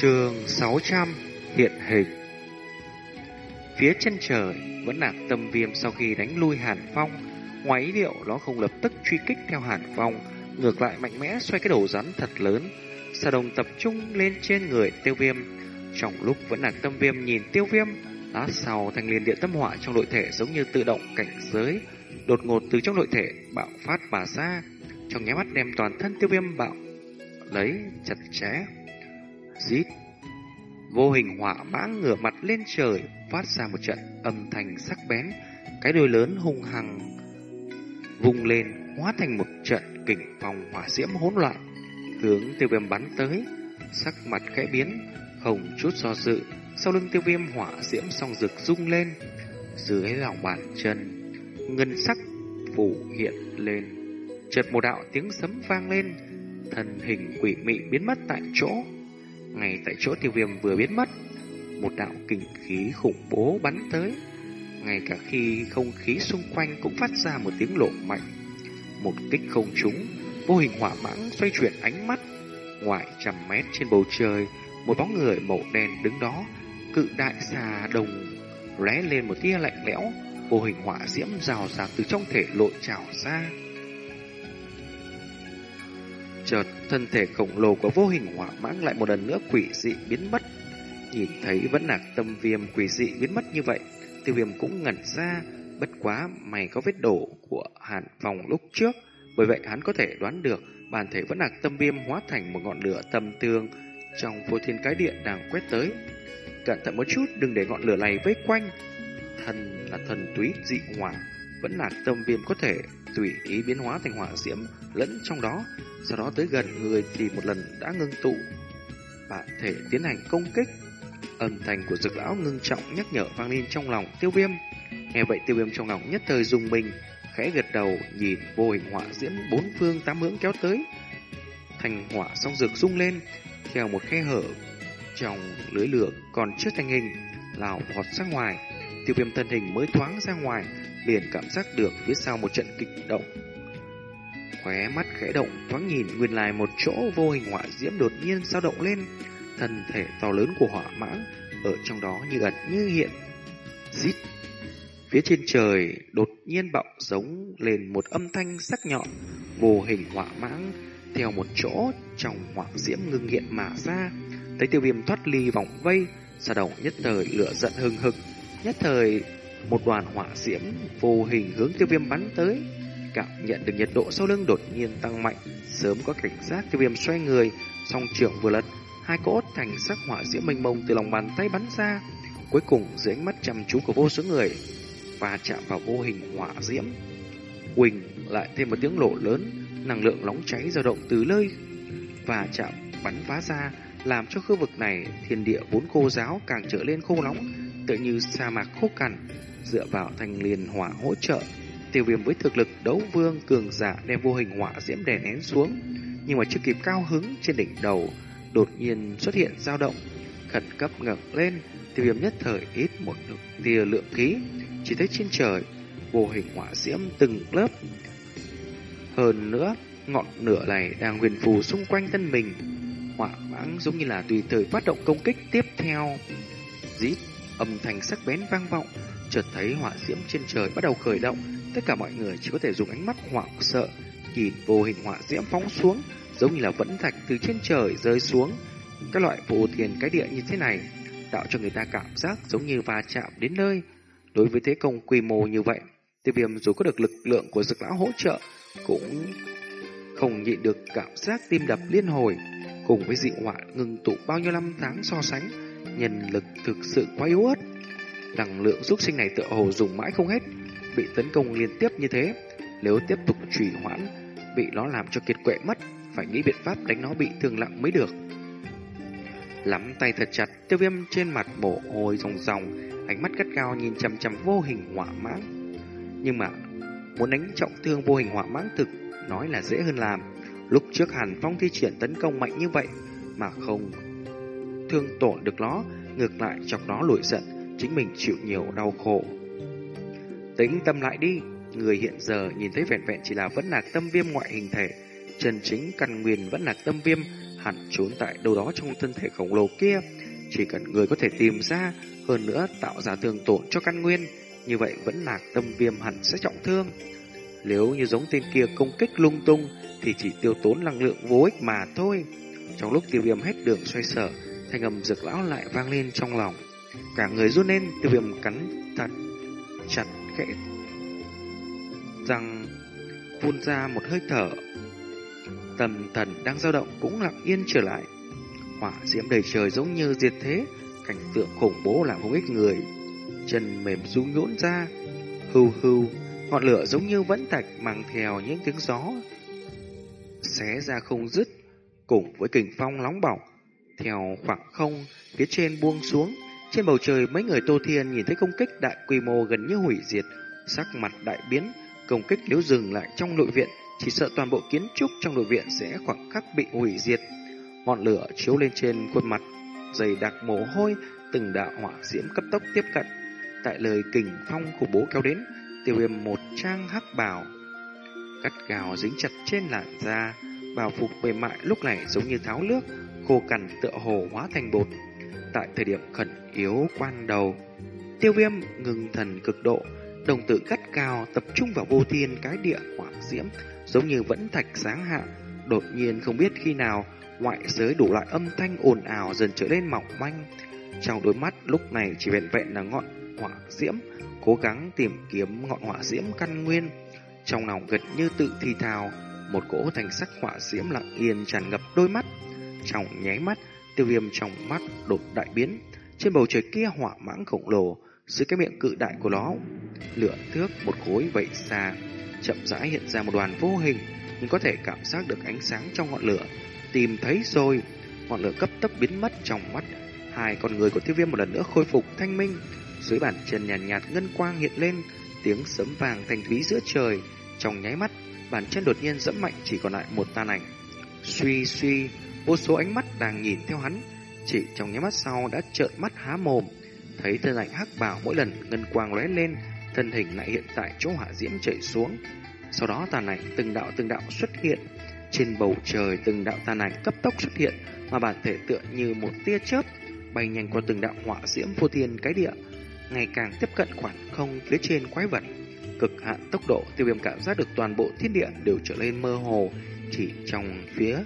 Trường 600 hiện hình Phía chân trời vẫn là tâm viêm sau khi đánh lui Hàn Phong. Ngoài ý liệu nó không lập tức truy kích theo Hàn Phong, ngược lại mạnh mẽ xoay cái đầu rắn thật lớn. Sa đồng tập trung lên trên người tiêu viêm. Trong lúc vẫn là tâm viêm nhìn tiêu viêm, lát sau thành liền điện tâm hỏa trong nội thể giống như tự động cảnh giới, đột ngột từ trong nội thể bạo phát mà ra, trong nháy mắt đem toàn thân tiêu viêm bạo lấy chặt chẽ. Rít. Vô hình hỏa mãng ngửa mặt lên trời, phát ra một trận âm thanh sắc bén, cái đuôi lớn hung hăng vung lên, hóa thành một trận kình phong hỏa diễm hỗn loạn, hướng tiêu viêm bắn tới, sắc mặt khẽ biến, không chút do dự, sau lưng tiêu viêm hỏa diễm song rực rung lên, dưới lòng bàn chân, ngân sắc phủ hiện lên, chợt một đạo tiếng sấm vang lên, thân hình quỷ mị biến mất tại chỗ. Ngay tại chỗ tiêu viêm vừa biến mất, một đạo kinh khí khủng bố bắn tới. Ngay cả khi không khí xung quanh cũng phát ra một tiếng lộ mạnh. Một kích không trúng, vô hình hỏa mãng xoay chuyển ánh mắt. Ngoài trăm mét trên bầu trời, một bóng người màu đen đứng đó, cự đại xà đồng lóe lên một tia lạnh lẽo, vô hình hỏa diễm rào rạt từ trong thể lội trào ra. Chợt, thân thể khổng lồ của vô hình hỏa mãng lại một lần nữa quỷ dị biến mất. Nhìn thấy vẫn là tâm viêm quỷ dị biến mất như vậy, tiêu viêm cũng ngẩn ra, bất quá mày có vết đổ của hàn phòng lúc trước, bởi vậy hắn có thể đoán được bản thể vẫn là tâm viêm hóa thành một ngọn lửa tâm tương trong vô thiên cái điện đang quét tới. Cẩn thận một chút, đừng để ngọn lửa này vây quanh. Thần là thần túy dị hỏa, vẫn là tâm viêm có thể tùy ý biến hóa thành hỏa diễm lẫn trong đó, sau đó tới gần người thì một lần đã ngưng tụ. Bạn thể tiến hành công kích. Âm thanh của dực lão ngưng trọng nhắc nhở vang lên trong lòng tiêu viêm. Nghe vậy tiêu viêm trong lòng nhất thời dùng mình, khẽ gật đầu nhìn vô hình hỏa diễm bốn phương tám hướng kéo tới. Thành hỏa song dược rung lên, theo một khe hở trong lưới lửa còn chưa thành hình, lào vọt ra ngoài. Tiêu viêm thân hình mới thoáng ra ngoài, liền cảm giác được phía sau một trận kịch động. Khóe mắt khẽ động, thoáng nhìn nguyên lai một chỗ vô hình hỏa diễm đột nhiên dao động lên, thân thể to lớn của hỏa mãng ở trong đó như ẩn như hiện. Rít. Phía trên trời đột nhiên bạo giống lên một âm thanh sắc nhọn, vô hình hỏa mãng theo một chỗ trong hỏa diễm ngưng hiện mà ra. Thấy tiêu viêm thoát ly vòng vây, sa động nhất thời lửa giận hừng hực, nhất thời một đoàn hỏa diễm vô hình hướng tiêu viêm bắn tới. Cảm nhận được nhiệt độ sau lưng đột nhiên tăng mạnh, sớm có cảnh giác tiêu viêm xoay người, song trưởng vừa lật, hai cỗ thành sắc hỏa diễm mênh mông từ lòng bàn tay bắn ra. Cuối cùng dưới ánh mắt chăm chú của vô số người và chạm vào vô hình hỏa diễm. Quỳnh lại thêm một tiếng lộ lớn, năng lượng nóng cháy dao động từ nơi và chạm bắn phá ra, làm cho khu vực này thiên địa vốn khô giáo càng trở lên khô nóng, tựa như sa mạc khô cằn, dựa vào thành liền hỏa hỗ trợ. Tiêu viêm với thực lực đấu vương cường giả đem vô hình hỏa diễm đè nén xuống, nhưng mà chưa kịp cao hứng trên đỉnh đầu, đột nhiên xuất hiện dao động, khẩn cấp ngẩng lên, tiêu viêm nhất thời ít một được tia lượng khí, chỉ thấy trên trời vô hình hỏa diễm từng lớp. Hơn nữa, ngọn lửa này đang huyền phù xung quanh thân mình, hỏa mãng giống như là tùy thời phát động công kích tiếp theo. Rít âm thanh sắc bén vang vọng, chợt thấy hỏa diễm trên trời bắt đầu khởi động, tất cả mọi người chỉ có thể dùng ánh mắt hoảng sợ nhìn vô hình họa diễm phóng xuống, giống như là vẫn thạch từ trên trời rơi xuống. Các loại vô thiền cái địa như thế này tạo cho người ta cảm giác giống như va chạm đến nơi. Đối với thế công quy mô như vậy, tiêu viêm dù có được lực lượng của dực lão hỗ trợ cũng không nhịn được cảm giác tim đập liên hồi. Cùng với dị họa ngừng tụ bao nhiêu năm tháng so sánh, nhân lực thực sự quá yếu ớt. Năng lượng giúp sinh này tựa hồ dùng mãi không hết, bị tấn công liên tiếp như thế, nếu tiếp tục trì hoãn, bị nó làm cho kiệt quệ mất, phải nghĩ biện pháp đánh nó bị thương nặng mới được. Lắm tay thật chặt, tiêu viêm trên mặt mồ hôi ròng ròng, ánh mắt gắt cao nhìn chằm chằm vô hình hỏa mãng. Nhưng mà, muốn đánh trọng thương vô hình hỏa mãng thực, nói là dễ hơn làm. Lúc trước Hàn Phong thi triển tấn công mạnh như vậy, mà không thương tổn được nó, ngược lại chọc nó lùi giận, chính mình chịu nhiều đau khổ. Tính tâm lại đi, người hiện giờ nhìn thấy vẹn vẹn chỉ là vẫn là tâm viêm ngoại hình thể, chân chính căn nguyên vẫn là tâm viêm, hẳn trốn tại đâu đó trong thân thể khổng lồ kia. Chỉ cần người có thể tìm ra, hơn nữa tạo ra thương tổn cho căn nguyên, như vậy vẫn là tâm viêm hẳn sẽ trọng thương. Nếu như giống tên kia công kích lung tung, thì chỉ tiêu tốn năng lượng vô ích mà thôi. Trong lúc tiêu viêm hết đường xoay sở, thanh âm dược lão lại vang lên trong lòng. Cả người run lên, tiêu viêm cắn thật chặt khẽ răng phun ra một hơi thở. Tầm thần đang dao động cũng lặng yên trở lại. Hỏa diễm đầy trời giống như diệt thế, cảnh tượng khủng bố làm không ít người. Chân mềm rung nhũn ra, hưu hưu, ngọn lửa giống như vẫn thạch mang theo những tiếng gió xé ra không dứt, cùng với kình phong nóng bỏng theo khoảng không phía trên buông xuống. Trên bầu trời mấy người Tô Thiên nhìn thấy công kích đại quy mô gần như hủy diệt, sắc mặt đại biến, công kích nếu dừng lại trong nội viện, chỉ sợ toàn bộ kiến trúc trong nội viện sẽ khoảng khắc bị hủy diệt. Ngọn lửa chiếu lên trên khuôn mặt, dày đặc mồ hôi, từng đạo hỏa diễm cấp tốc tiếp cận. Tại lời kình phong của bố kéo đến, tiêu viêm một trang hắc bào, cắt gào dính chặt trên làn da, bào phục mềm mại lúc này giống như tháo nước, khô cằn tựa hồ hóa thành bột. Tại thời điểm khẩn yếu quan đầu, tiêu viêm ngừng thần cực độ, đồng tử cắt cao tập trung vào vô thiên cái địa hỏa diễm, giống như vẫn thạch sáng hạ. Đột nhiên không biết khi nào, ngoại giới đủ loại âm thanh ồn ào dần trở nên mỏng manh. Trong đôi mắt lúc này chỉ vẹn vẹn là ngọn hỏa diễm, cố gắng tìm kiếm ngọn hỏa diễm căn nguyên. Trong lòng gần như tự thi thào, một cỗ thành sắc hỏa diễm lặng yên tràn ngập đôi mắt. Trong nháy mắt, tiêu viêm trong mắt đột đại biến. Trên bầu trời kia hỏa mãng khổng lồ, dưới cái miệng cự đại của nó, lửa thước một khối vậy xa, chậm rãi hiện ra một đoàn vô hình, nhưng có thể cảm giác được ánh sáng trong ngọn lửa. Tìm thấy rồi, ngọn lửa cấp tốc biến mất trong mắt. Hai con người của tiêu viêm một lần nữa khôi phục thanh minh. Dưới bàn chân nhàn nhạt, nhạt ngân quang hiện lên, tiếng sấm vàng thành thúy giữa trời. Trong nháy mắt, bàn chân đột nhiên dẫm mạnh chỉ còn lại một tan ảnh. Suy suy, vô số ánh mắt đang nhìn theo hắn, chỉ trong nháy mắt sau đã trợn mắt há mồm. Thấy thân ảnh hắc bảo mỗi lần ngân quang lóe lên, thân hình lại hiện tại chỗ hỏa diễm chạy xuống. Sau đó tàn ảnh từng đạo từng đạo xuất hiện. Trên bầu trời từng đạo tàn ảnh cấp tốc xuất hiện, mà bản thể tựa như một tia chớp bay nhanh qua từng đạo hỏa diễm vô thiên cái địa, ngày càng tiếp cận khoảng không phía trên quái vật. Cực hạn tốc độ, tiêu viêm cảm giác được toàn bộ thiên địa đều trở lên mơ hồ, chỉ trong phía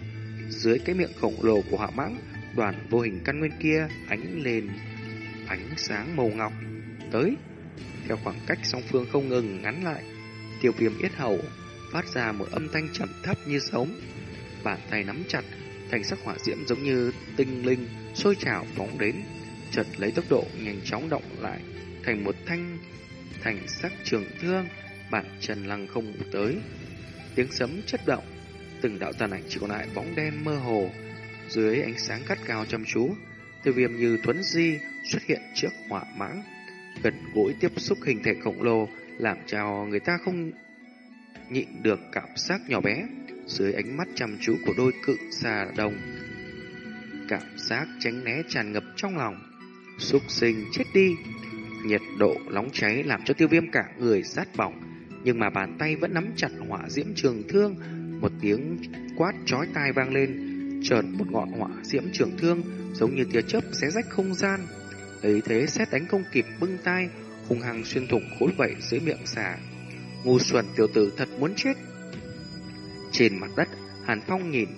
dưới cái miệng khổng lồ của hỏa mãng, đoàn vô hình căn nguyên kia ánh lên ánh sáng màu ngọc. Tới theo khoảng cách song phương không ngừng ngắn lại tiêu viêm yết hầu phát ra một âm thanh trầm thấp như sống bàn tay nắm chặt thành sắc hỏa diễm giống như tinh linh sôi trào phóng đến chợt lấy tốc độ nhanh chóng động lại thành một thanh thành sắc trường thương bản chân lăng không tới. Tiếng sấm chất động từng đạo tàn ảnh chỉ còn lại bóng đen mơ hồ dưới ánh sáng cắt cao chăm chú tiêu viêm như thuấn di xuất hiện trước hỏa mãng, gần gũi tiếp xúc hình thể khổng lồ, làm cho người ta không nhịn được cảm giác nhỏ bé dưới ánh mắt chăm chú của đôi cự xà đồng. Cảm giác tránh né tràn ngập trong lòng, xúc sinh chết đi. Nhiệt độ nóng cháy làm cho tiêu viêm cả người rát bỏng, nhưng mà bàn tay vẫn nắm chặt hỏa diễm trường thương, một tiếng quát chói tai vang lên, chợt một ngọn hỏa diễm trường thương giống như tia chớp xé rách không gian. Ấy thế xét đánh không kịp bưng tay, hung hăng xuyên thủng khối vảy dưới miệng xà. Ngu xuẩn tiểu tử thật muốn chết. Trên mặt đất, Hàn Phong nhìn,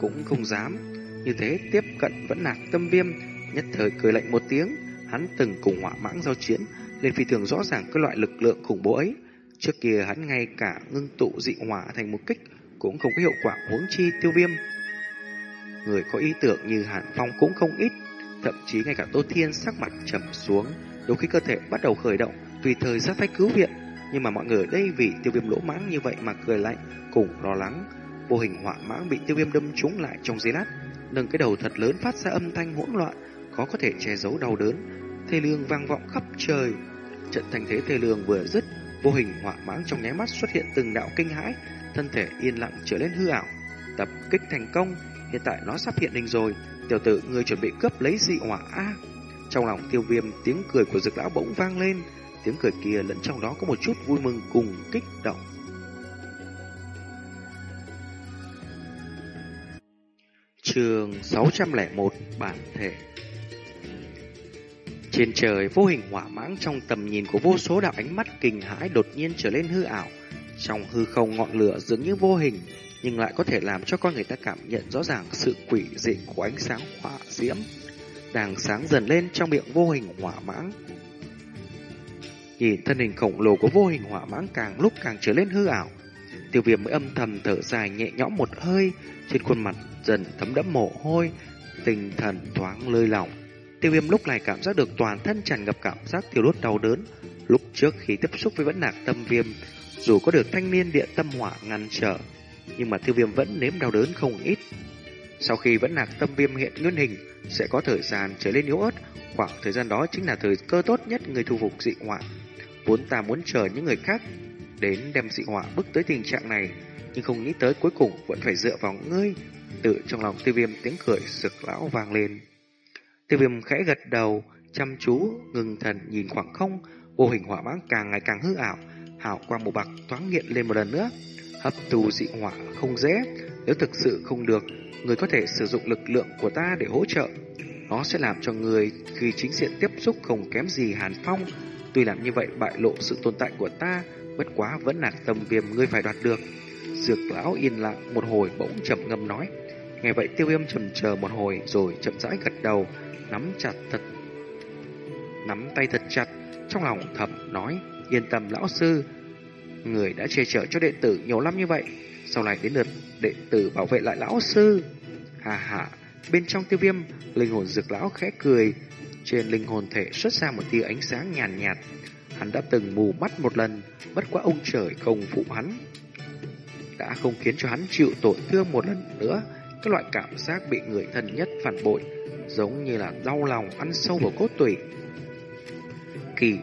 cũng không dám. Như thế tiếp cận vẫn nạc tâm viêm, nhất thời cười lạnh một tiếng. Hắn từng cùng hỏa mãng giao chiến, nên phi thường rõ ràng cái loại lực lượng khủng bố ấy. Trước kia hắn ngay cả ngưng tụ dị hỏa thành một kích, cũng không có hiệu quả huống chi tiêu viêm. Người có ý tưởng như Hàn Phong cũng không ít, thậm chí ngay cả Tô Thiên sắc mặt trầm xuống, đôi khi cơ thể bắt đầu khởi động, tùy thời ra tay cứu viện. Nhưng mà mọi người ở đây vì tiêu viêm lỗ mãng như vậy mà cười lạnh, cùng lo lắng. Vô hình hỏa mãng bị tiêu viêm đâm trúng lại trong giấy lát, nâng cái đầu thật lớn phát ra âm thanh hỗn loạn, khó có thể che giấu đau đớn. Thê lương vang vọng khắp trời. Trận thành thế thê lương vừa dứt, vô hình hỏa mãng trong nháy mắt xuất hiện từng đạo kinh hãi, thân thể yên lặng trở lên hư ảo. Tập kích thành công, hiện tại nó sắp hiện hình rồi. Tiểu tử, người chuẩn bị cướp lấy dị hỏa A. Trong lòng tiêu viêm, tiếng cười của dực lão bỗng vang lên. Tiếng cười kia lẫn trong đó có một chút vui mừng cùng kích động. Trường 601 Bản thể Trên trời vô hình hỏa mãng trong tầm nhìn của vô số đạo ánh mắt kinh hãi đột nhiên trở lên hư ảo. Trong hư không ngọn lửa dường như vô hình, nhưng lại có thể làm cho con người ta cảm nhận rõ ràng sự quỷ dị của ánh sáng hỏa diễm đang sáng dần lên trong miệng vô hình hỏa mãng. Nhìn thân hình khổng lồ của vô hình hỏa mãng càng lúc càng trở lên hư ảo, tiêu viêm mới âm thầm thở dài nhẹ nhõm một hơi, trên khuôn mặt dần thấm đẫm mồ hôi, tinh thần thoáng lơi lỏng. Tiêu viêm lúc này cảm giác được toàn thân tràn ngập cảm giác tiêu đốt đau đớn. Lúc trước khi tiếp xúc với vẫn nạc tâm viêm, dù có được thanh niên địa tâm hỏa ngăn trở, nhưng mà tiêu viêm vẫn nếm đau đớn không ít. Sau khi vẫn nạc tâm viêm hiện nguyên hình, sẽ có thời gian trở lên yếu ớt, khoảng thời gian đó chính là thời cơ tốt nhất người thu phục dị hỏa. Vốn ta muốn chờ những người khác đến đem dị hỏa bước tới tình trạng này, nhưng không nghĩ tới cuối cùng vẫn phải dựa vào ngươi. Tự trong lòng tiêu viêm tiếng cười sực lão vang lên. Tiêu viêm khẽ gật đầu, chăm chú, ngừng thần nhìn khoảng không, vô hình hỏa mãng càng ngày càng hư ảo, hào quang màu bạc thoáng hiện lên một lần nữa. Hấp thu dị hỏa không dễ, nếu thực sự không được, người có thể sử dụng lực lượng của ta để hỗ trợ. Nó sẽ làm cho người khi chính diện tiếp xúc không kém gì Hàn Phong. Tuy làm như vậy bại lộ sự tồn tại của ta, bất quá vẫn là tầm viêm ngươi phải đoạt được. Dược lão yên lặng một hồi bỗng chậm ngâm nói. Nghe vậy tiêu viêm trầm chờ một hồi rồi chậm rãi gật đầu, nắm chặt thật, nắm tay thật chặt, trong lòng thầm nói, yên tâm lão sư, người đã che chở cho đệ tử nhiều năm như vậy, sau này đến lượt đệ tử bảo vệ lại lão sư. Hà hà, bên trong tiêu viêm, linh hồn dược lão khẽ cười, trên linh hồn thể xuất ra một tia ánh sáng nhàn nhạt, nhạt. Hắn đã từng mù mắt một lần, bất quá ông trời không phụ hắn. Đã không khiến cho hắn chịu tổn thương một lần nữa, cái loại cảm giác bị người thân nhất phản bội, giống như là đau lòng ăn sâu vào cốt tủy. Kỳ,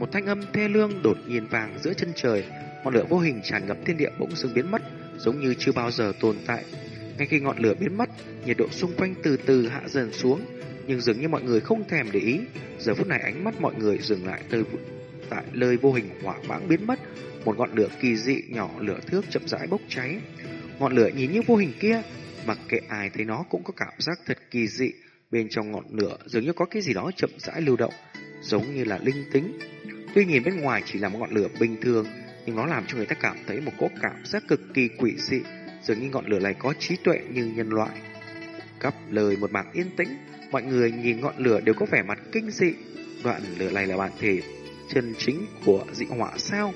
một thanh âm thê lương đột nhiên vàng giữa chân trời, ngọn lửa vô hình tràn ngập thiên địa bỗng dưng biến mất, giống như chưa bao giờ tồn tại. Ngay khi ngọn lửa biến mất, nhiệt độ xung quanh từ từ hạ dần xuống, nhưng dường như mọi người không thèm để ý. Giờ phút này ánh mắt mọi người dừng lại tới tại nơi vô hình hỏa mãng biến mất, một ngọn lửa kỳ dị nhỏ lửa thước chậm rãi bốc cháy. Ngọn lửa nhìn như vô hình kia, mặc kệ ai thấy nó cũng có cảm giác thật kỳ dị. Bên trong ngọn lửa dường như có cái gì đó chậm rãi lưu động, giống như là linh tính. Tuy nhìn bên ngoài chỉ là một ngọn lửa bình thường, nhưng nó làm cho người ta cảm thấy một cỗ cảm giác cực kỳ quỷ dị, dường như ngọn lửa này có trí tuệ như nhân loại. Cắp lời một mảng yên tĩnh, mọi người nhìn ngọn lửa đều có vẻ mặt kinh dị. Đoạn lửa này là bản thể chân chính của dị hỏa sao?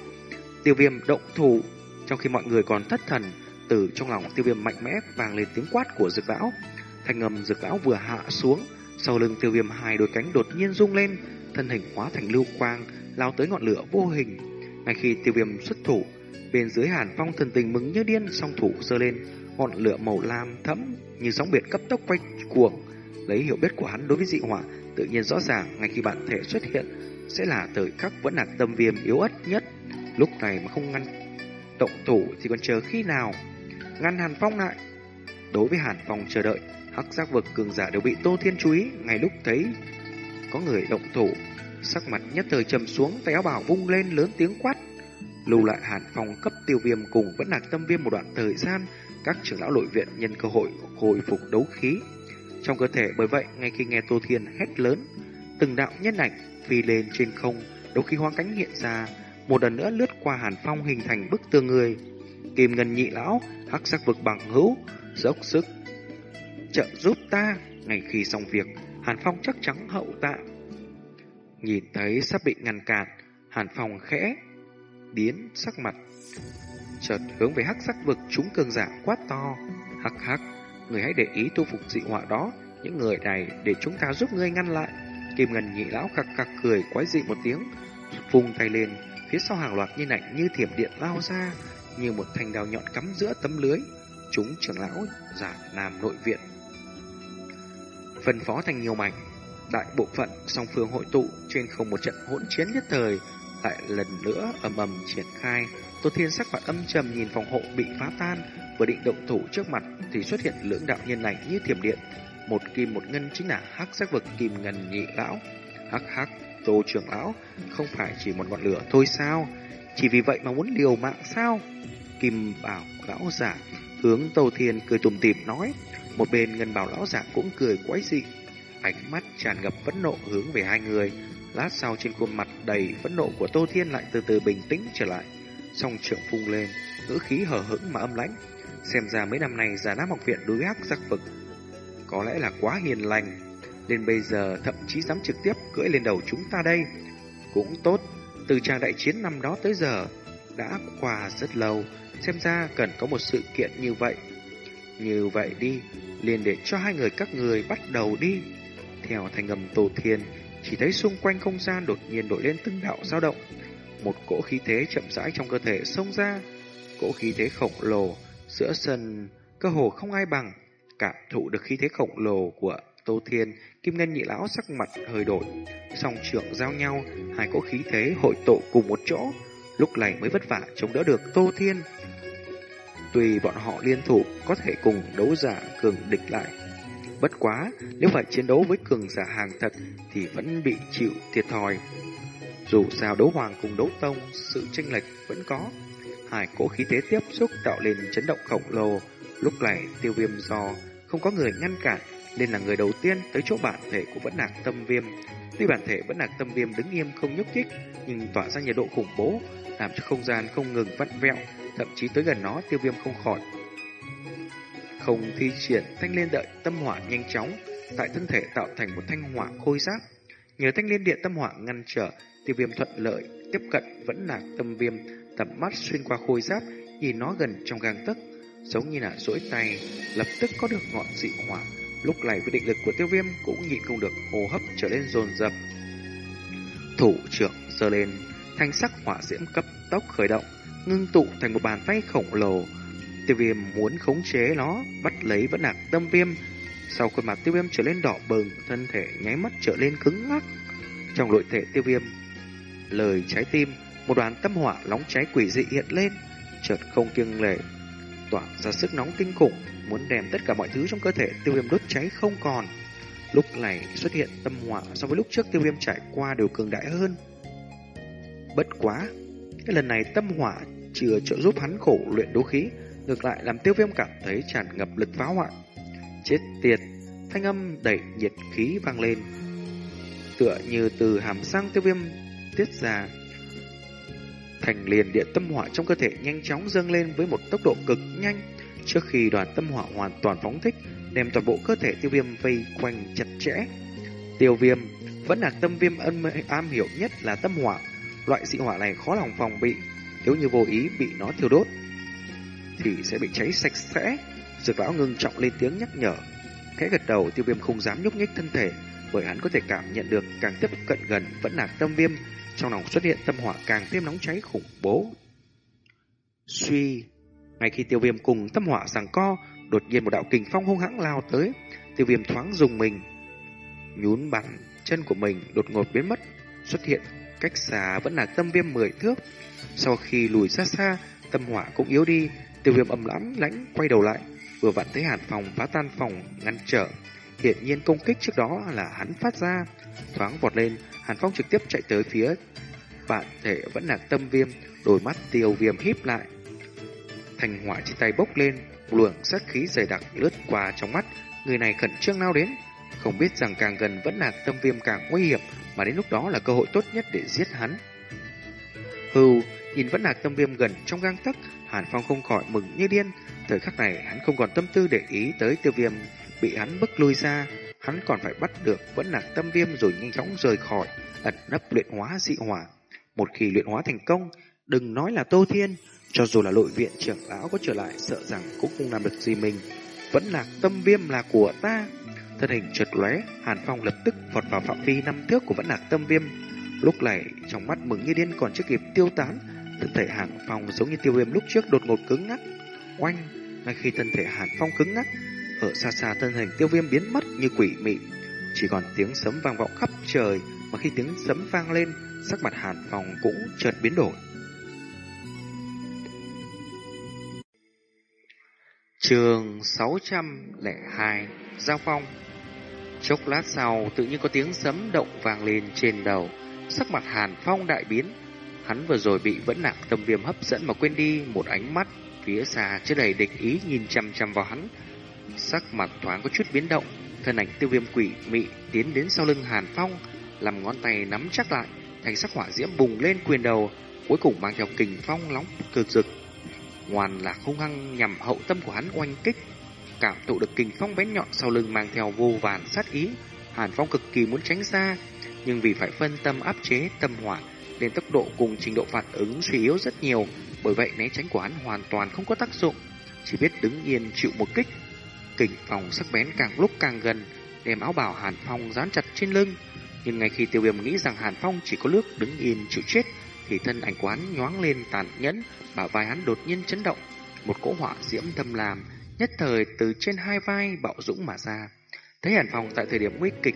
Tiêu viêm động thủ, trong khi mọi người còn thất thần, từ trong lòng tiêu viêm mạnh mẽ vang lên tiếng quát của dược lão. Thanh âm dược lão vừa hạ xuống, sau lưng tiêu viêm hai đôi cánh đột nhiên rung lên, thân hình hóa thành lưu quang, lao tới ngọn lửa vô hình. Ngay khi tiêu viêm xuất thủ, bên dưới hàn phong thần tình mừng như điên, song thủ giơ lên, ngọn lửa màu lam thẫm như sóng biển cấp tốc quay cuồng. Lấy hiểu biết của hắn đối với dị hỏa, tự nhiên rõ ràng ngay khi bản thể xuất hiện sẽ là thời khắc vẫn là tâm viêm yếu ớt nhất. Lúc này mà không ngăn động thủ thì còn chờ khi nào? Ngăn Hàn Phong lại. Đối với Hàn Phong chờ đợi, hắc giác vực cường giả đều bị Tô Thiên chú ý ngay lúc thấy có người động thủ. Sắc mặt nhất thời trầm xuống, tay áo bảo vung lên lớn tiếng quát. Lưu lại Hàn Phong cấp tiêu viêm cùng vẫn là tâm viêm một đoạn thời gian, các trưởng lão nội viện nhân cơ hội hồi phục đấu khí. Trong cơ thể bởi vậy, ngay khi nghe Tô Thiên hét lớn, từng đạo nhân ảnh phi lên trên không, đấu khí hoang cánh hiện ra, một lần nữa lướt qua Hàn Phong hình thành bức tường người. Kim ngân nhị lão, hắc sắc vực bằng hữu, dốc sức trợ giúp ta. Ngay khi xong việc, Hàn Phong chắc chắn hậu tạ. Nhìn thấy sắp bị ngăn cản, Hàn Phong khẽ biến sắc mặt. Chợt hướng về hắc sắc vực chúng cường giả quát to. Hắc hắc, người hãy để ý tu phục dị họa đó, những người này để chúng ta giúp ngươi ngăn lại. Kim ngân nhị lão khặc khặc cười quái dị một tiếng, vung tay lên, phía sau hàng loạt nhân ảnh như thiểm điện lao ra, như một thanh đao nhọn cắm giữa tấm lưới. Chúng trưởng lão giả làm nội viện. Phân phó thành nhiều mảnh, đại bộ phận song phương hội tụ trên không một trận hỗn chiến nhất thời, lại lần nữa ầm ầm triển khai. Tô Thiên sắc mặt âm trầm nhìn phòng hộ bị phá tan, vừa định động thủ trước mặt thì xuất hiện lưỡng đạo nhân này như thiểm điện, một kim một ngân chính là hắc sắc vực kim ngân nhị lão. Hắc hắc, tô trưởng lão, không phải chỉ một ngọn lửa thôi sao? Chỉ vì vậy mà muốn liều mạng sao? Kim bảo lão giả hướng Tô Thiên cười tùm tìm nói, Một bên ngân bảo lão giả cũng cười quái dị, ánh mắt tràn ngập phẫn nộ hướng về hai người. Lát sau trên khuôn mặt đầy phẫn nộ của Tô Thiên lại từ từ bình tĩnh trở lại. Song trưởng phung lên, ngữ khí hờ hững mà âm lãnh. Xem ra mấy năm nay giả nam học viện đối ác giác vực. Có lẽ là quá hiền lành, nên bây giờ thậm chí dám trực tiếp cưỡi lên đầu chúng ta đây. Cũng tốt, từ trang đại chiến năm đó tới giờ, đã qua rất lâu, xem ra cần có một sự kiện như vậy. Như vậy đi, liền để cho hai người các người bắt đầu đi. Theo thành âm Tô Thiên, chỉ thấy xung quanh không gian đột nhiên đổi lên từng đạo dao động. Một cỗ khí thế chậm rãi trong cơ thể xông ra, cỗ khí thế khổng lồ giữa sân cơ hồ không ai bằng. Cảm thụ được khí thế khổng lồ của Tô Thiên, Kim Ngân nhị lão sắc mặt hơi đổi. Song trưởng giao nhau, hai cỗ khí thế hội tụ cùng một chỗ, lúc này mới vất vả chống đỡ được Tô Thiên. Tuy bọn họ liên thủ có thể cùng đấu giả cường địch lại, bất quá nếu phải chiến đấu với cường giả hàng thật thì vẫn bị chịu thiệt thòi. Dù sao đấu hoàng cùng đấu tông, sự tranh lệch vẫn có. Hai cỗ khí thế tiếp xúc tạo lên chấn động khổng lồ. Lúc này tiêu viêm do không có người ngăn cản nên là người đầu tiên tới chỗ bản thể của vẫn nạc tâm viêm. Tuy bản thể vẫn nạc tâm viêm đứng im không nhúc nhích, nhưng tỏa ra nhiệt độ khủng bố, làm cho không gian không ngừng vặn vẹo, thậm chí tới gần nó tiêu viêm không khỏi. Không thi triển thanh liên đợi tâm hỏa nhanh chóng, tại thân thể tạo thành một thanh hỏa khôi giáp. Nhờ thanh liên điện tâm hỏa ngăn trở, tiêu viêm thuận lợi, tiếp cận vẫn là tâm viêm, tầm mắt xuyên qua khôi giáp, nhìn nó gần trong gang tấc, giống như là duỗi tay, lập tức có được ngọn dị hỏa Lúc này với định lực của tiêu viêm cũng nhịn không được hô hấp trở nên dồn dập. Thủ trưởng giơ lên, thanh sắc hỏa diễm cấp tốc khởi động, ngưng tụ thành một bàn tay khổng lồ. Tiêu viêm muốn khống chế nó, bắt lấy vẫn nạc tâm viêm. Sau khuôn mặt tiêu viêm trở lên đỏ bừng, thân thể nháy mắt trở lên cứng ngắc. Trong nội thể tiêu viêm, lời trái tim, một đoàn tâm hỏa nóng cháy quỷ dị hiện lên, chợt không kiêng lệ, tỏa ra sức nóng kinh khủng muốn đem tất cả mọi thứ trong cơ thể tiêu viêm đốt cháy không còn. Lúc này xuất hiện tâm hỏa so với lúc trước tiêu viêm trải qua đều cường đại hơn. Bất quá, cái lần này tâm hỏa chưa trợ giúp hắn khổ luyện đấu khí, ngược lại làm tiêu viêm cảm thấy tràn ngập lực phá hoại. Chết tiệt, thanh âm đẩy nhiệt khí vang lên. Tựa như từ hàm răng tiêu viêm tiết ra thành liền điện tâm hỏa trong cơ thể nhanh chóng dâng lên với một tốc độ cực nhanh Trước khi đoàn tâm hỏa hoàn toàn phóng thích, đem toàn bộ cơ thể tiêu viêm vây quanh chặt chẽ. Tiêu viêm vẫn là tâm viêm ân am hiểu nhất là tâm hỏa. Loại dị hỏa này khó lòng phòng bị, nếu như vô ý bị nó thiêu đốt, thì sẽ bị cháy sạch sẽ. Dược lão ngưng trọng lên tiếng nhắc nhở. Khẽ gật đầu tiêu viêm không dám nhúc nhích thân thể, bởi hắn có thể cảm nhận được càng tiếp cận gần vẫn là tâm viêm, trong lòng xuất hiện tâm hỏa càng thêm nóng cháy khủng bố. Suy ngay khi tiêu viêm cùng tâm hỏa giằng co, đột nhiên một đạo kình phong hung hãng lao tới. Tiêu viêm thoáng dùng mình, nhún bàn chân của mình đột ngột biến mất, xuất hiện cách xa vẫn là tâm viêm mười thước. Sau khi lùi xa xa, tâm hỏa cũng yếu đi, tiêu viêm âm lãm lãnh quay đầu lại, vừa vặn thấy hàn phòng phá tan phòng ngăn trở. Hiện nhiên công kích trước đó là hắn phát ra, thoáng vọt lên, hàn phong trực tiếp chạy tới phía bạn thể vẫn là tâm viêm, đôi mắt tiêu viêm híp lại, Thành hỏa trên tay bốc lên, luồng sát khí dày đặc lướt qua trong mắt, người này khẩn trương lao đến. Không biết rằng càng gần vẫn là tâm viêm càng nguy hiểm, mà đến lúc đó là cơ hội tốt nhất để giết hắn. Hưu, nhìn vẫn là tâm viêm gần trong gang tấc, Hàn Phong không khỏi mừng như điên. Thời khắc này hắn không còn tâm tư để ý tới tiêu viêm bị hắn bức lui ra, hắn còn phải bắt được vẫn là tâm viêm rồi nhanh chóng rời khỏi, ẩn nấp luyện hóa dị hỏa. Một khi luyện hóa thành công, đừng nói là Tô Thiên, cho dù là nội viện trưởng lão có trở lại sợ rằng cũng không làm được gì mình. Vẫn là tâm viêm là của ta. Thân hình chợt lóe, Hàn Phong lập tức vọt vào phạm vi năm thước của vẫn lạc tâm viêm. Lúc này, trong mắt mừng như điên còn chưa kịp tiêu tán, thân thể Hàn Phong giống như tiêu viêm lúc trước đột ngột cứng ngắc. Oanh, ngay khi thân thể Hàn Phong cứng ngắc, ở xa xa thân hình tiêu viêm biến mất như quỷ mị. Chỉ còn tiếng sấm vang vọng khắp trời, mà khi tiếng sấm vang lên, sắc mặt Hàn Phong cũng chợt biến đổi. Trường 602 Giao phong Chốc lát sau tự nhiên có tiếng sấm động vang lên trên đầu Sắc mặt Hàn Phong đại biến Hắn vừa rồi bị vẫn nặng tâm viêm hấp dẫn mà quên đi Một ánh mắt phía xa chứa đầy địch ý nhìn chăm chăm vào hắn Sắc mặt thoáng có chút biến động, thân ảnh tiêu viêm quỷ mị tiến đến sau lưng Hàn Phong, làm ngón tay nắm chắc lại, thành sắc hỏa diễm bùng lên quyền đầu, cuối cùng mang theo kình phong nóng cực rực. Ngoan là hung hăng nhằm hậu tâm của hắn oanh kích, cảm thụ được kình phong bén nhọn sau lưng mang theo vô vàn sát ý. Hàn Phong cực kỳ muốn tránh ra, nhưng vì phải phân tâm áp chế tâm hỏa, nên tốc độ cùng trình độ phản ứng suy yếu rất nhiều, bởi vậy né tránh của hắn hoàn toàn không có tác dụng, chỉ biết đứng yên chịu một kích. Kình phòng sắc bén càng lúc càng gần, đem áo bào Hàn Phong dán chặt trên lưng. Nhưng ngay khi Tiêu Viêm nghĩ rằng Hàn Phong chỉ có nước đứng yên chịu chết, thì thân ảnh quán nhoáng lên tàn nhẫn, bả vai hắn đột nhiên chấn động, một cỗ hỏa diễm thâm làm nhất thời từ trên hai vai bạo dũng mà ra. Thấy Hàn Phong tại thời điểm nguy kịch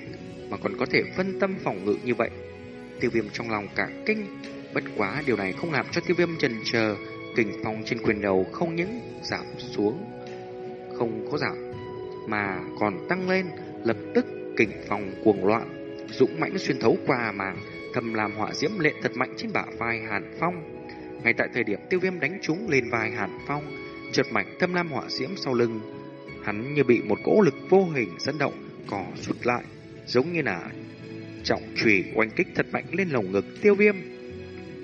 mà còn có thể phân tâm phòng ngự như vậy, Tiêu Viêm trong lòng cả kinh, bất quá điều này không làm cho Tiêu Viêm chần chờ, kình phong trên quyền đầu không những giảm xuống, không có giảm mà còn tăng lên, lập tức kình phong cuồng loạn, dũng mãnh xuyên thấu qua màng, thầm làm họa diễm lệ thật mạnh trên bả vai Hàn Phong. Ngay tại thời điểm Tiêu Viêm đánh trúng lên vai Hàn Phong, chợt mảnh thâm lam họa diễm sau lưng, hắn như bị một cỗ lực vô hình dẫn động, cò rụt lại, giống như là trọng chùy oanh kích thật mạnh lên lồng ngực Tiêu Viêm.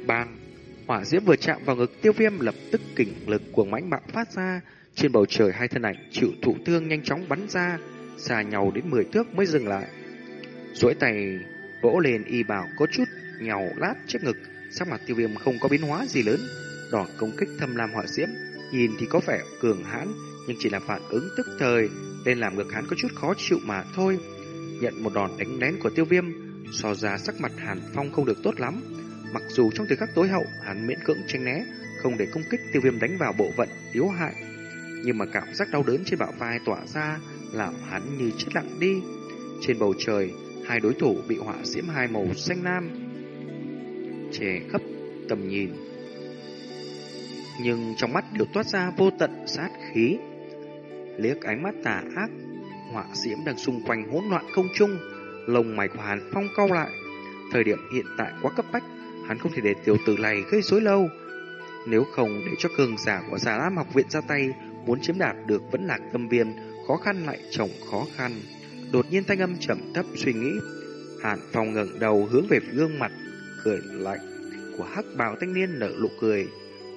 Bang! Hỏa diễm vừa chạm vào ngực Tiêu Viêm lập tức kình lực cuồng mãnh bạo phát ra, trên bầu trời hai thân ảnh chịu thụ thương nhanh chóng bắn ra, xa nhau đến 10 thước mới dừng lại. Duỗi tay vỗ lên y bảo có chút nhàu lát trước ngực, sắc mặt tiêu viêm không có biến hóa gì lớn. Đòn công kích thâm lam hỏa diễm, nhìn thì có vẻ cường hãn, nhưng chỉ là phản ứng tức thời, nên làm ngực hắn có chút khó chịu mà thôi. Nhận một đòn đánh lén của tiêu viêm, so ra sắc mặt Hàn Phong không được tốt lắm. Mặc dù trong thời khắc tối hậu, hắn miễn cưỡng tránh né, không để công kích tiêu viêm đánh vào bộ phận yếu hại. Nhưng mà cảm giác đau đớn trên bạo vai tỏa ra, làm hắn như chết lặng đi. Trên bầu trời, hai đối thủ bị hỏa diễm hai màu xanh lam che khắp tầm nhìn. Nhưng trong mắt đều toát ra vô tận sát khí. Liếc ánh mắt tà ác, hỏa diễm đang xung quanh hỗn loạn không trung, lồng mày của Hàn Phong cau lại. Thời điểm hiện tại quá cấp bách, hắn không thể để tiểu tử này gây rối lâu. Nếu không để cho cường giả của Già Lam học viện ra tay, muốn chiếm đạt được vẫn lạc tâm viêm, khó khăn lại chồng khó khăn. Đột nhiên thanh âm trầm thấp suy nghĩ. Hàn Phong ngẩng đầu hướng về gương mặt cười lạnh của hắc bào thanh niên nở nụ cười.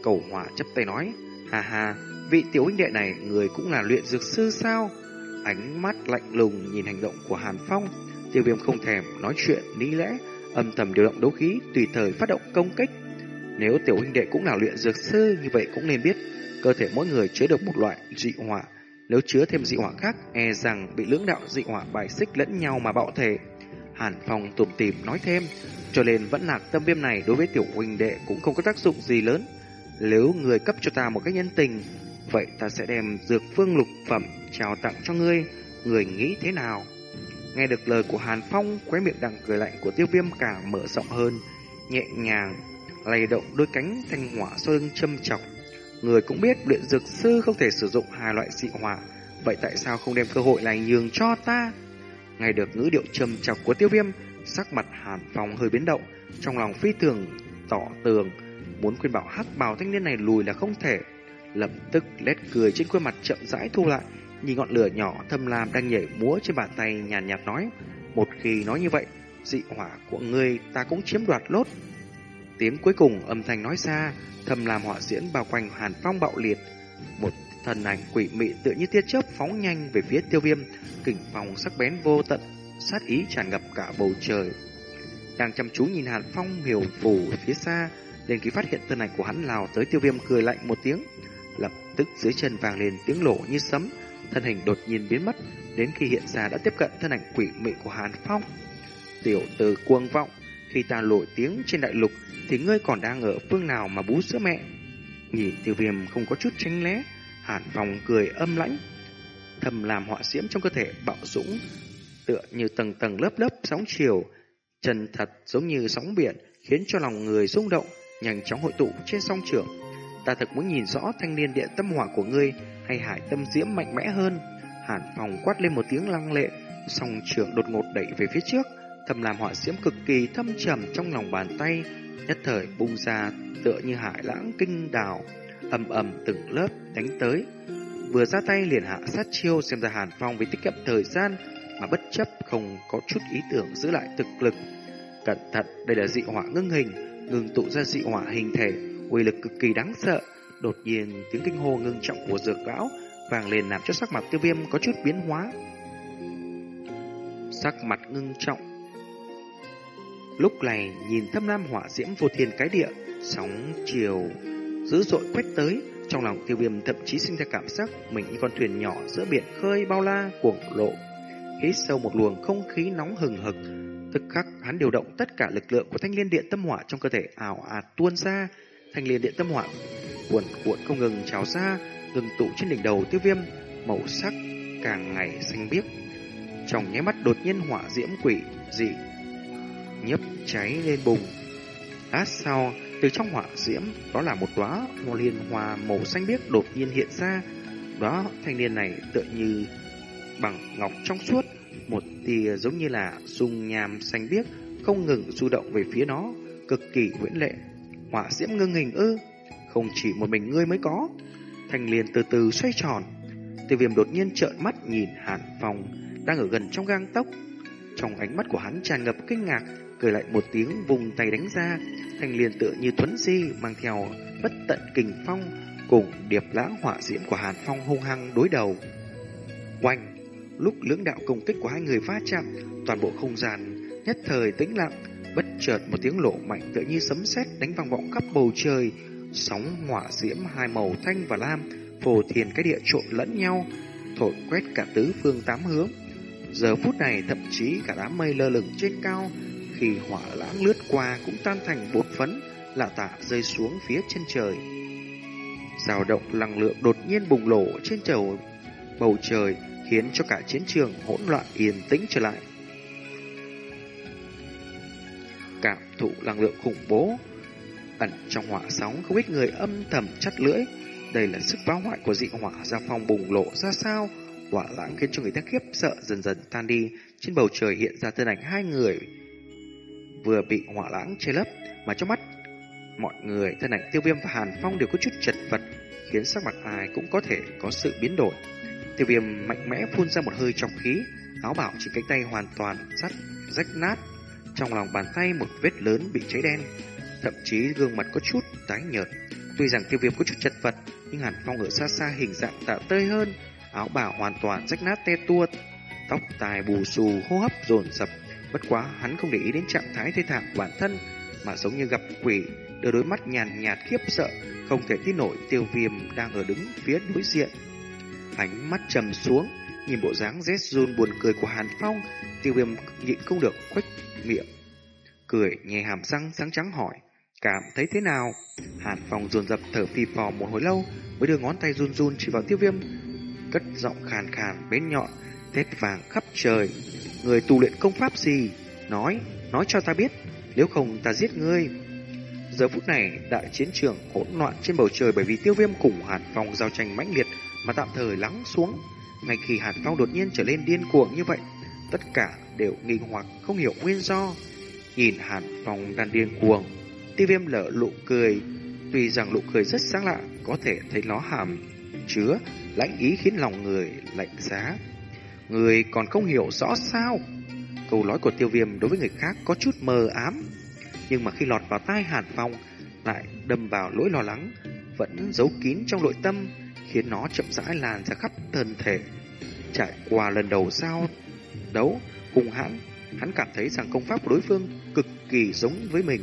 Cầu hỏa chấp tay nói, ha ha, vị tiểu huynh đệ này người cũng là luyện dược sư sao? Ánh mắt lạnh lùng nhìn hành động của Hàn Phong, tiêu viêm không thèm nói chuyện lý lẽ, âm thầm điều động đấu khí tùy thời phát động công kích. Nếu tiểu huynh đệ cũng là luyện dược sư như vậy cũng nên biết, cơ thể mỗi người chứa được một loại dị hỏa nếu chứa thêm dị hỏa khác, e rằng bị lưỡng đạo dị hỏa bài xích lẫn nhau mà bạo thể. Hàn Phong tủm tỉm nói thêm, cho nên vẫn lạc tâm viêm này đối với tiểu huynh đệ cũng không có tác dụng gì lớn. Nếu người cấp cho ta một cách nhân tình, vậy ta sẽ đem dược phương lục phẩm trao tặng cho ngươi, người nghĩ thế nào? Nghe được lời của Hàn Phong, khóe miệng đằng cười lạnh của tiêu viêm càng mở rộng hơn, nhẹ nhàng, lay động đôi cánh thanh hỏa sơn châm chọc Người cũng biết luyện dược sư không thể sử dụng hai loại dị hỏa, vậy tại sao không đem cơ hội này nhường cho ta? nghe được ngữ điệu trầm chọc của tiêu viêm, sắc mặt hàn phong hơi biến động, trong lòng phi thường tỏ tường, muốn khuyên bảo hắc bào thanh niên này lùi là không thể. Lập tức lét cười trên khuôn mặt chậm rãi thu lại, nhìn ngọn lửa nhỏ thâm lam đang nhảy múa trên bàn tay nhàn nhạt, nhạt nói, một khi nói như vậy, dị hỏa của ngươi ta cũng chiếm đoạt lốt. Tiếng cuối cùng âm thanh nói xa, thầm làm họa diễn bao quanh hàn phong bạo liệt. Một thần ảnh quỷ mị tựa như tia chớp phóng nhanh về phía tiêu viêm, kình phong sắc bén vô tận, sát ý tràn ngập cả bầu trời. Đang chăm chú nhìn hàn phong hiểu phủ phía xa, liền khi phát hiện thân ảnh của hắn lào tới tiêu viêm cười lạnh một tiếng, lập tức dưới chân vàng lên tiếng lộ như sấm, thân hình đột nhiên biến mất, đến khi hiện ra đã tiếp cận thân ảnh quỷ mị của Hàn Phong. Tiểu tử cuồng vọng, khi ta nổi tiếng trên đại lục thì ngươi còn đang ở phương nào mà bú sữa mẹ? Nhìn tiêu viêm không có chút tránh lé, hàn Phong cười âm lãnh, thầm làm họa diễm trong cơ thể bạo dũng, tựa như tầng tầng lớp lớp sóng chiều, chân thật giống như sóng biển, khiến cho lòng người rung động, nhanh chóng hội tụ trên song trường. Ta thật muốn nhìn rõ thanh niên điện tâm hỏa của ngươi hay hải tâm diễm mạnh mẽ hơn. Hàn Phong quát lên một tiếng lăng lệ, song trường đột ngột đẩy về phía trước, thầm làm họa diễm cực kỳ thâm trầm trong lòng bàn tay, nhất thời bung ra tựa như hải lãng kinh đào, ầm ầm từng lớp đánh tới. vừa ra tay liền hạ sát chiêu xem ra Hàn Phong vì tiết kiệm thời gian mà bất chấp không có chút ý tưởng giữ lại thực lực. Cẩn thận, đây là dị hỏa ngưng hình, ngừng tụ ra dị hỏa hình thể, uy lực cực kỳ đáng sợ. Đột nhiên tiếng kinh hô ngưng trọng của dược lão vàng lên làm cho sắc mặt tiêu viêm có chút biến hóa. Sắc mặt ngưng trọng. Lúc này nhìn thâm lam hỏa diễm vô thiên cái địa, sóng chiều dữ dội quét tới, trong lòng tiêu viêm thậm chí sinh ra cảm giác mình như con thuyền nhỏ giữa biển khơi bao la cuồng lộ. Hít sâu một luồng không khí nóng hừng hực, tức khắc hắn điều động tất cả lực lượng của thanh liên điện tâm hỏa trong cơ thể ảo ạt tuôn ra, thanh liên điện tâm hỏa cuộn cuộn không ngừng trào ra, ngừng tụ trên đỉnh đầu tiêu viêm, màu sắc càng ngày xanh biếc. Trong nháy mắt đột nhiên hỏa diễm quỷ dị nhấp cháy lên bùng. Lát sau, từ trong hỏa diễm, đó là một đóa hoa liên hoa màu xanh biếc đột nhiên hiện ra. Đó thanh niên này tựa như bằng ngọc trong suốt, một tia giống như là dung nham xanh biếc không ngừng du động về phía nó, cực kỳ huyễn lệ. Hỏa diễm ngưng hình ư, không chỉ một mình ngươi mới có. Thành liền từ từ xoay tròn. Tiêu viêm đột nhiên trợn mắt nhìn Hàn Phong đang ở gần trong gang tốc. Trong ánh mắt của hắn tràn ngập kinh ngạc, cười lại một tiếng vùng tay đánh ra. thành liền tựa như thuấn di mang theo bất tận kình phong cùng điệp lãng hỏa diễm của Hàn Phong hung hăng đối đầu. Oanh! Lúc lưỡng đạo công kích của hai người va chạm, toàn bộ không gian nhất thời tĩnh lặng, bất chợt một tiếng lộ mạnh tựa như sấm sét đánh vang vọng khắp bầu trời, sóng hỏa diễm hai màu thanh và lam phổ thiền cái địa trộn lẫn nhau, thổi quét cả tứ phương tám hướng. Giờ phút này thậm chí cả đám mây lơ lửng trên cao, khi hỏa lãng lướt qua cũng tan thành bột phấn, lạ tạ rơi xuống phía chân trời. Dao động năng lượng đột nhiên bùng nổ trên trời bầu trời, khiến cho cả chiến trường hỗn loạn yên tĩnh trở lại. Cảm thụ năng lượng khủng bố, ẩn trong hỏa sóng không ít người âm thầm chắt lưỡi. Đây là sức phá hoại của dị hỏa ra phong bùng lộ ra sao? Hỏa lãng khiến cho người ta khiếp sợ dần dần tan đi. Trên bầu trời hiện ra thân ảnh hai người vừa bị hỏa lãng che lấp, mà trong mắt mọi người thân ảnh tiêu viêm và hàn phong đều có chút chật vật, khiến sắc mặt ai cũng có thể có sự biến đổi. Tiêu viêm mạnh mẽ phun ra một hơi trong khí, áo bảo chỉ cánh tay hoàn toàn sắt rách nát. Trong lòng bàn tay một vết lớn bị cháy đen, thậm chí gương mặt có chút tái nhợt. Tuy rằng tiêu viêm có chút chật vật, nhưng Hàn Phong ở xa xa hình dạng tạ tơi hơn, áo bảo hoàn toàn rách nát te tua, tóc tài bù xù, hô hấp dồn dập. Bất quá hắn không để ý đến trạng thái thê thảm của bản thân, mà giống như gặp quỷ, đưa đôi mắt nhàn nhạt khiếp sợ, không thể tin nổi tiêu viêm đang ở đứng phía đối diện. Ánh mắt trầm xuống, nhìn bộ dáng rét run buồn cười của Hàn Phong, tiêu viêm nhịn không được khuếch miệng. Cười nhè hàm răng sáng trắng hỏi, cảm thấy thế nào? Hàn Phong dồn dập thở phì phò một hồi lâu, mới đưa ngón tay run run chỉ vào tiêu viêm, cất giọng khàn khàn bén nhọn, tết vàng khắp trời. Người tu luyện công pháp gì? Nói, nói cho ta biết, nếu không ta giết ngươi. Giờ phút này, đại chiến trường hỗn loạn trên bầu trời bởi vì tiêu viêm cùng Hàn Phong giao tranh mãnh liệt, mà tạm thời lắng xuống. Ngay khi Hàn Phong đột nhiên trở lên điên cuồng như vậy, tất cả đều nghi hoặc không hiểu nguyên do. Nhìn Hàn Phong đang điên cuồng, tiêu viêm lở lụ cười. Tuy rằng lụ cười rất sáng lạ, có thể thấy nó hàm chứa lãnh ý khiến lòng người lạnh giá. Người còn không hiểu rõ sao? Câu nói của tiêu viêm đối với người khác có chút mờ ám. Nhưng mà khi lọt vào tai Hàn Phong, lại đâm vào lỗi lo lắng, vẫn giấu kín trong nội tâm, khiến nó chậm rãi lan ra khắp thân thể. Trải qua lần đầu giao đấu cùng hắn, hắn cảm thấy rằng công pháp của đối phương cực kỳ giống với mình.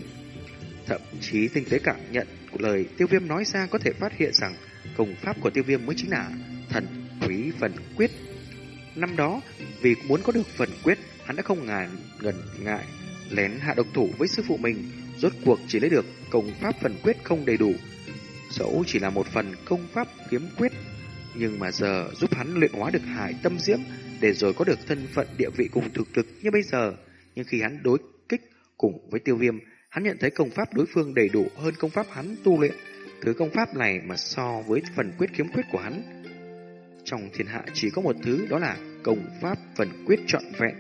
Thậm chí tinh tế cảm nhận của lời tiêu viêm nói ra có thể phát hiện rằng công pháp của tiêu viêm mới chính là thần quý phần quyết. Năm đó, vì muốn có được phần quyết, hắn đã không ngàn ngần ngại lén hạ độc thủ với sư phụ mình, rốt cuộc chỉ lấy được công pháp phần quyết không đầy đủ, Dẫu chỉ là một phần công pháp kiếm quyết, nhưng mà giờ giúp hắn luyện hóa được hải tâm diễm để rồi có được thân phận địa vị cùng thực lực như bây giờ. Nhưng khi hắn đối kích cùng với tiêu viêm, hắn nhận thấy công pháp đối phương đầy đủ hơn công pháp hắn tu luyện. Thứ công pháp này mà so với phần quyết kiếm quyết của hắn. Trong thiên hạ chỉ có một thứ đó là công pháp phần quyết trọn vẹn.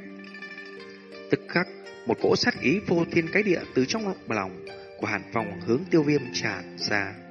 Tức khắc, một cỗ sát ý vô thiên cái địa từ trong lòng của Hàn Phong hướng tiêu viêm tràn ra.